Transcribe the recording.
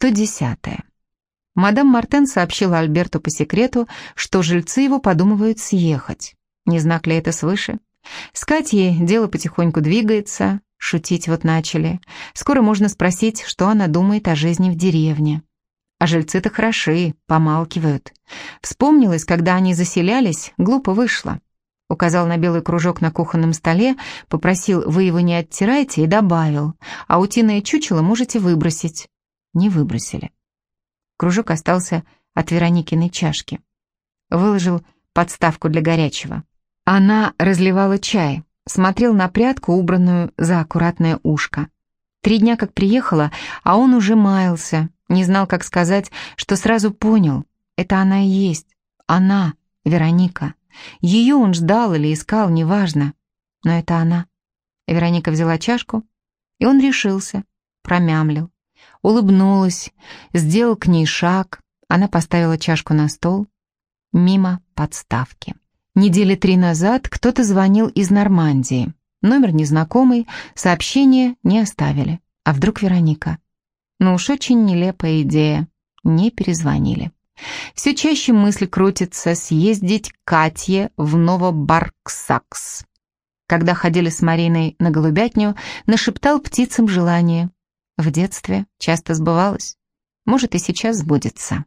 110. Мадам Мартен сообщила Альберту по секрету, что жильцы его подумывают съехать. Не знак ли это свыше? С Катей дело потихоньку двигается, шутить вот начали. Скоро можно спросить, что она думает о жизни в деревне. А жильцы-то хороши, помалкивают. Вспомнилось, когда они заселялись, глупо вышло. Указал на белый кружок на кухонном столе, попросил «вы его не оттирайте» и добавил «а утиное чучело можете выбросить». Не выбросили. Кружок остался от Вероникиной чашки. Выложил подставку для горячего. Она разливала чай, смотрел на прядку, убранную за аккуратное ушко. Три дня как приехала, а он уже маялся, не знал, как сказать, что сразу понял. Это она и есть. Она, Вероника. Ее он ждал или искал, неважно. Но это она. Вероника взяла чашку, и он решился, промямлил. Улыбнулась, сделал к ней шаг. Она поставила чашку на стол, мимо подставки. Недели три назад кто-то звонил из Нормандии. Номер незнакомый, сообщение не оставили. А вдруг Вероника? Ну уж очень нелепая идея. Не перезвонили. Все чаще мысль крутится съездить к Катье в Новобарксакс. Когда ходили с Мариной на голубятню, нашептал птицам желание. В детстве часто сбывалось. Может, и сейчас сбудется.